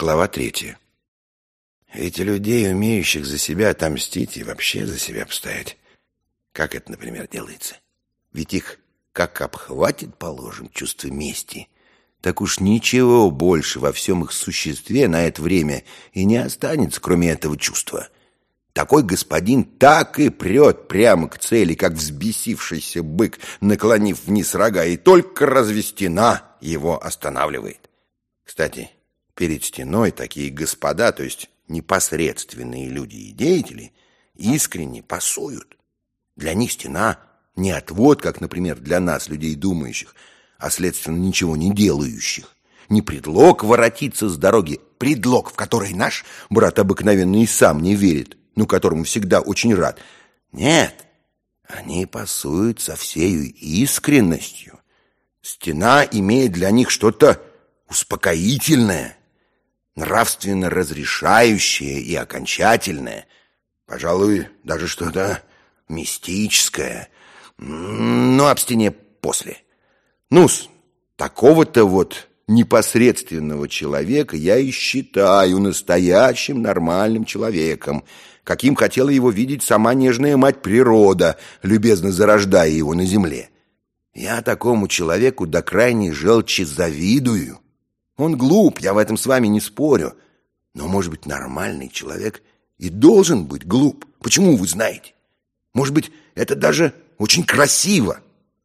Глава третья. Ведь людей, умеющих за себя отомстить и вообще за себя постоять, как это, например, делается? Ведь их как обхватит, положим, чувство мести, так уж ничего больше во всем их существе на это время и не останется, кроме этого чувства. Такой господин так и прет прямо к цели, как взбесившийся бык, наклонив вниз рога, и только развестена его останавливает. Кстати, Перед стеной такие господа, то есть непосредственные люди и деятели, искренне пасуют. Для них стена не отвод, как, например, для нас, людей думающих, а, следственно, ничего не делающих. Не предлог воротиться с дороги, предлог, в который наш брат обыкновенный сам не верит, но которому всегда очень рад. Нет, они пасуют со всею искренностью. Стена имеет для них что-то успокоительное, нравственно разрешающее и окончательное, пожалуй, даже что-то мистическое, но об стене после. Ну-с, такого-то вот непосредственного человека я и считаю настоящим нормальным человеком, каким хотела его видеть сама нежная мать природа, любезно зарождая его на земле. Я такому человеку до крайней желчи завидую. Он глуп, я в этом с вами не спорю. Но, может быть, нормальный человек и должен быть глуп. Почему вы знаете? Может быть, это даже очень красиво.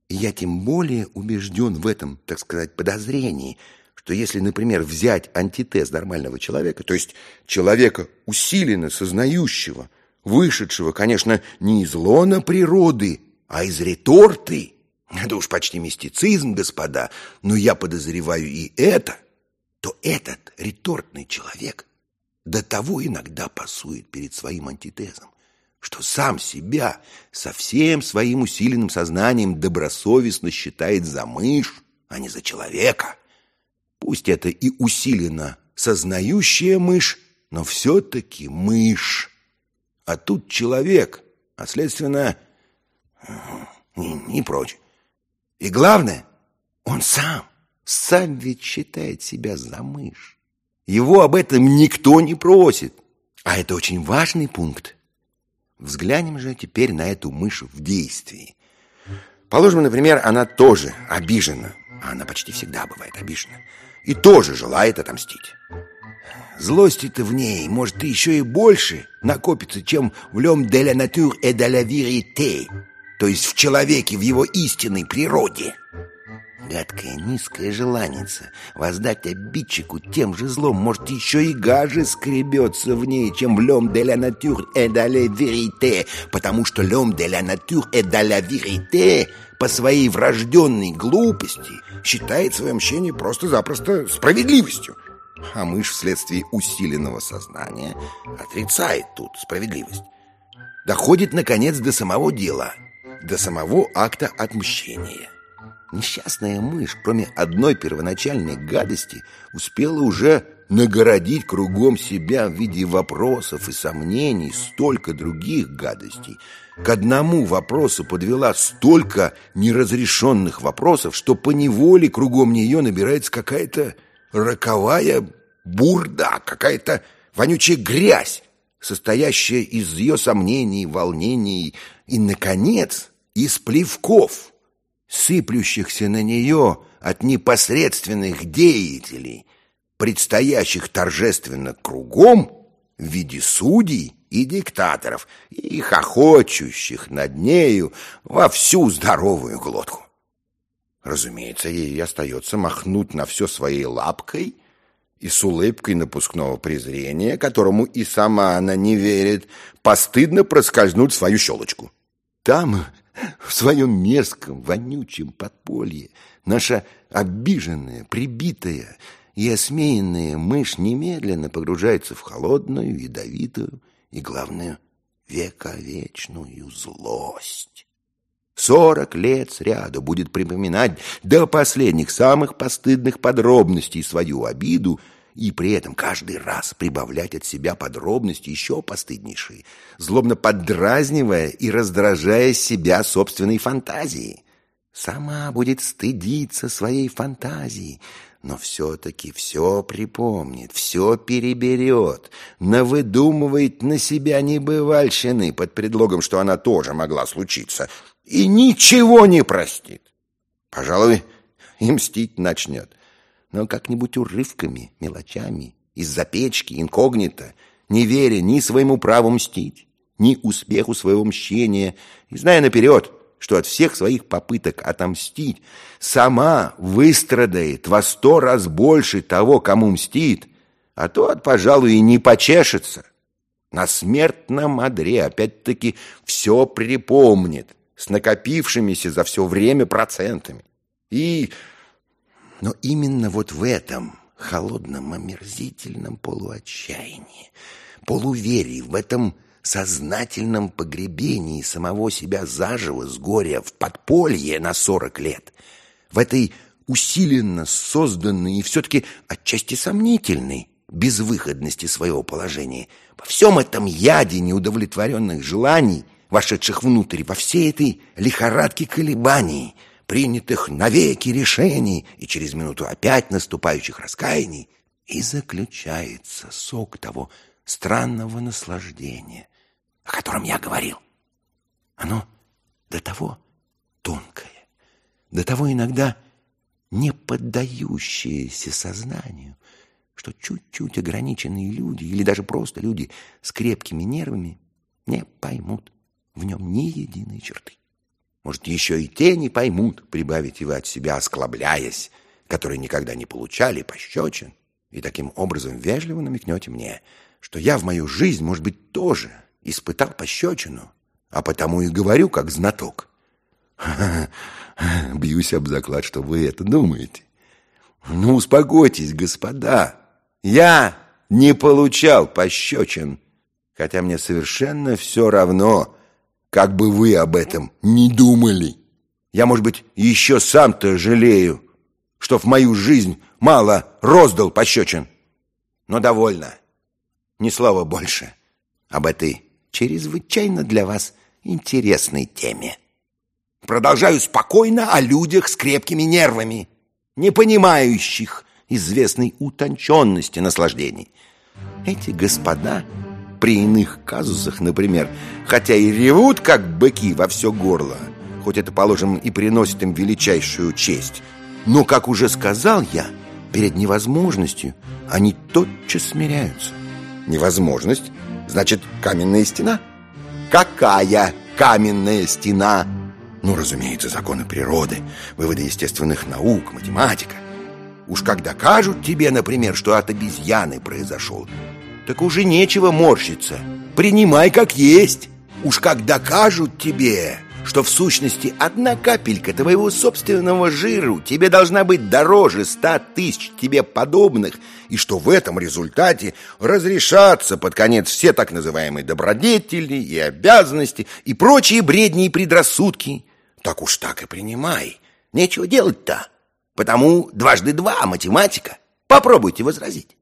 И я тем более убежден в этом, так сказать, подозрении, что если, например, взять антитез нормального человека, то есть человека усиленно сознающего, вышедшего, конечно, не из лона природы, а из реторты, это уж почти мистицизм, господа, но я подозреваю и это, то этот ретортный человек до того иногда пасует перед своим антитезом, что сам себя со всем своим усиленным сознанием добросовестно считает за мышь, а не за человека. Пусть это и усиленно сознающая мышь, но все-таки мышь. А тут человек, а следственно не, не прочь. И главное, он сам. Сам ведь считает себя за мышь. Его об этом никто не просит. А это очень важный пункт. Взглянем же теперь на эту мышь в действии. Положим, например, она тоже обижена. А она почти всегда бывает обижена. И тоже желает отомстить. Злости-то в ней, может, еще и больше накопится, чем в «L'homme de la nature et de la vérité», то есть в человеке, в его истинной природе. Гадкое низкое желаница воздать обидчику тем же злом, может, еще и гаже скребется в ней, чем в «L'homme de la nature et de la vérité», потому что «L'homme de la nature et de la vérité» по своей врожденной глупости считает свое мщение просто-запросто справедливостью. А мышь вследствие усиленного сознания отрицает тут справедливость. Доходит, наконец, до самого дела, до самого акта отмщения. Несчастная мышь, кроме одной первоначальной гадости, успела уже нагородить кругом себя в виде вопросов и сомнений столько других гадостей. К одному вопросу подвела столько неразрешенных вопросов, что поневоле кругом нее набирается какая-то роковая бурда, какая-то вонючая грязь, состоящая из ее сомнений, волнений и, наконец, из плевков – сыплющихся на нее от непосредственных деятелей, предстоящих торжественно кругом в виде судей и диктаторов, и хохочущих над нею во всю здоровую глотку. Разумеется, ей остается махнуть на все своей лапкой и с улыбкой напускного презрения, которому и сама она не верит, постыдно проскользнуть свою щелочку. Там в своем мерзком, вонючем подполье наша обиженная, прибитая и осмеянная мышь немедленно погружается в холодную, ядовитую и, главное, вековечную злость. Сорок лет сряду будет припоминать до последних самых постыдных подробностей свою обиду и при этом каждый раз прибавлять от себя подробности еще постыднейшие, злобно поддразнивая и раздражая себя собственной фантазией. Сама будет стыдиться своей фантазии, но все-таки все припомнит, все переберет, навыдумывает на себя небывальщины под предлогом, что она тоже могла случиться, и ничего не простит. Пожалуй, и мстить начнет, но как-нибудь урывками, мелочами, из-за печки, инкогнито, не веря ни своему праву мстить, ни успеху своего мщения, и зная наперед, что от всех своих попыток отомстить сама выстрадает во сто раз больше того, кому мстит, а тот, пожалуй, и не почешется. На смертном одре опять-таки все припомнит с накопившимися за все время процентами. И... Но именно вот в этом холодном, омерзительном полуотчаянии, полуверии, в этом сознательном погребении самого себя заживо с горя в подполье на сорок лет, в этой усиленно созданной и все-таки отчасти сомнительной безвыходности своего положения, во всем этом яде неудовлетворенных желаний, вошедших внутрь, во всей этой лихорадке колебаний, принятых навеки решений и через минуту опять наступающих раскаяний, и заключается сок того странного наслаждения, о котором я говорил. Оно до того тонкое, до того иногда не поддающееся сознанию, что чуть-чуть ограниченные люди или даже просто люди с крепкими нервами не поймут в нем ни единой черты. Может, еще и те не поймут, прибавите вы от себя, осклабляясь, которые никогда не получали пощечин, и таким образом вежливо намекнете мне, что я в мою жизнь, может быть, тоже испытал пощечину, а потому и говорю как знаток. Бьюсь об заклад, что вы это думаете. Ну, успокойтесь, господа. Я не получал пощечин, хотя мне совершенно все равно, как бы вы об этом не думали. Я, может быть, еще сам-то жалею, что в мою жизнь мало роздал пощечин. Но довольно. Ни слова больше об этой чрезвычайно для вас интересной теме. Продолжаю спокойно о людях с крепкими нервами, не понимающих известной утонченности наслаждений. Эти господа при иных казусах, например, хотя и ревут, как быки во все горло, хоть это, положим, и приносит им величайшую честь, но, как уже сказал я, перед невозможностью они тотчас смиряются. Невозможность Значит, каменная стена? Какая каменная стена? Ну, разумеется, законы природы, выводы естественных наук, математика. Уж как докажут тебе, например, что от обезьяны произошел, так уже нечего морщиться. Принимай как есть. Уж как докажут тебе, что в сущности одна капелька твоего собственного жиру тебе должна быть дороже ста тысяч тебе подобных, и что в этом результате разрешатся под конец все так называемые добродетели и обязанности и прочие бредни и предрассудки. Так уж так и принимай. Нечего делать-то. Потому дважды два математика. Попробуйте возразить.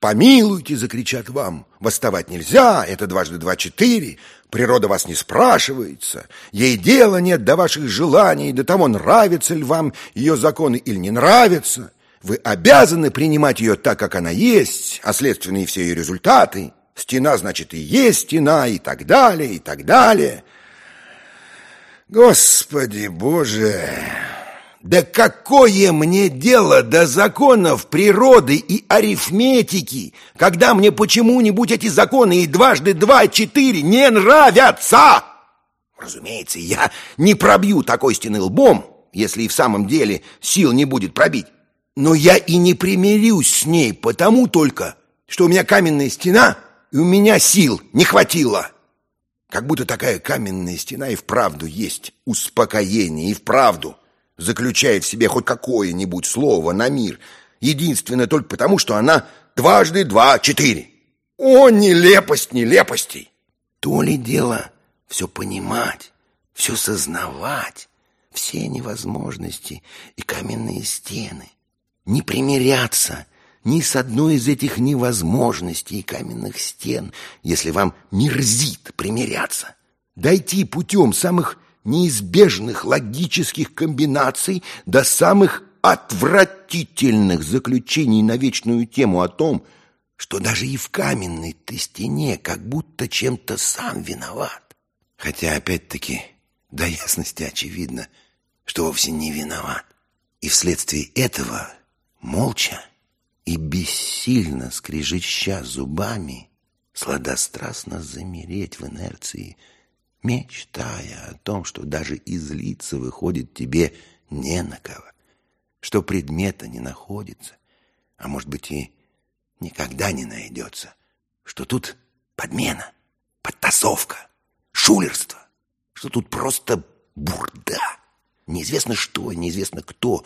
«Помилуйте!» — закричат вам. «Восставать нельзя, это дважды два — четыре. Природа вас не спрашивается. Ей дела нет до ваших желаний, до того, нравятся ли вам ее законы или не нравятся. Вы обязаны принимать ее так, как она есть, а следственно и все ее результаты. Стена, значит, и есть стена, и так далее, и так далее». Господи Боже! Да какое мне дело до законов природы и арифметики, когда мне почему-нибудь эти законы и дважды два четыре не нравятся? Разумеется, я не пробью такой стены лбом, если и в самом деле сил не будет пробить. Но я и не примирюсь с ней, потому только, что у меня каменная стена, и у меня сил не хватило. Как будто такая каменная стена и вправду есть успокоение, и вправду заключает в себе хоть какое-нибудь слово на мир, единственное только потому, что она дважды два — четыре. О, нелепость нелепостей! То ли дело все понимать, все сознавать, все невозможности и каменные стены, не примиряться ни с одной из этих невозможностей и каменных стен, если вам мерзит примиряться. Дойти путем самых неизбежных логических комбинаций до самых отвратительных заключений на вечную тему о том, что даже и в каменной ты стене как будто чем-то сам виноват. Хотя, опять-таки, до ясности очевидно, что вовсе не виноват. И вследствие этого, молча и бессильно скрежеща зубами, сладострастно замереть в инерции, мечтая о том, что даже излиться выходит тебе не на кого, что предмета не находится, а может быть и никогда не найдется, что тут подмена, подтасовка, шулерство, что тут просто бурда. Неизвестно что, неизвестно кто,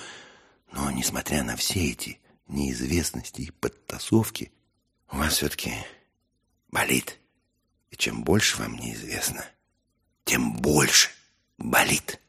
но, несмотря на все эти неизвестности и подтасовки, у вас все-таки болит. И чем больше вам неизвестно, тем больше болит.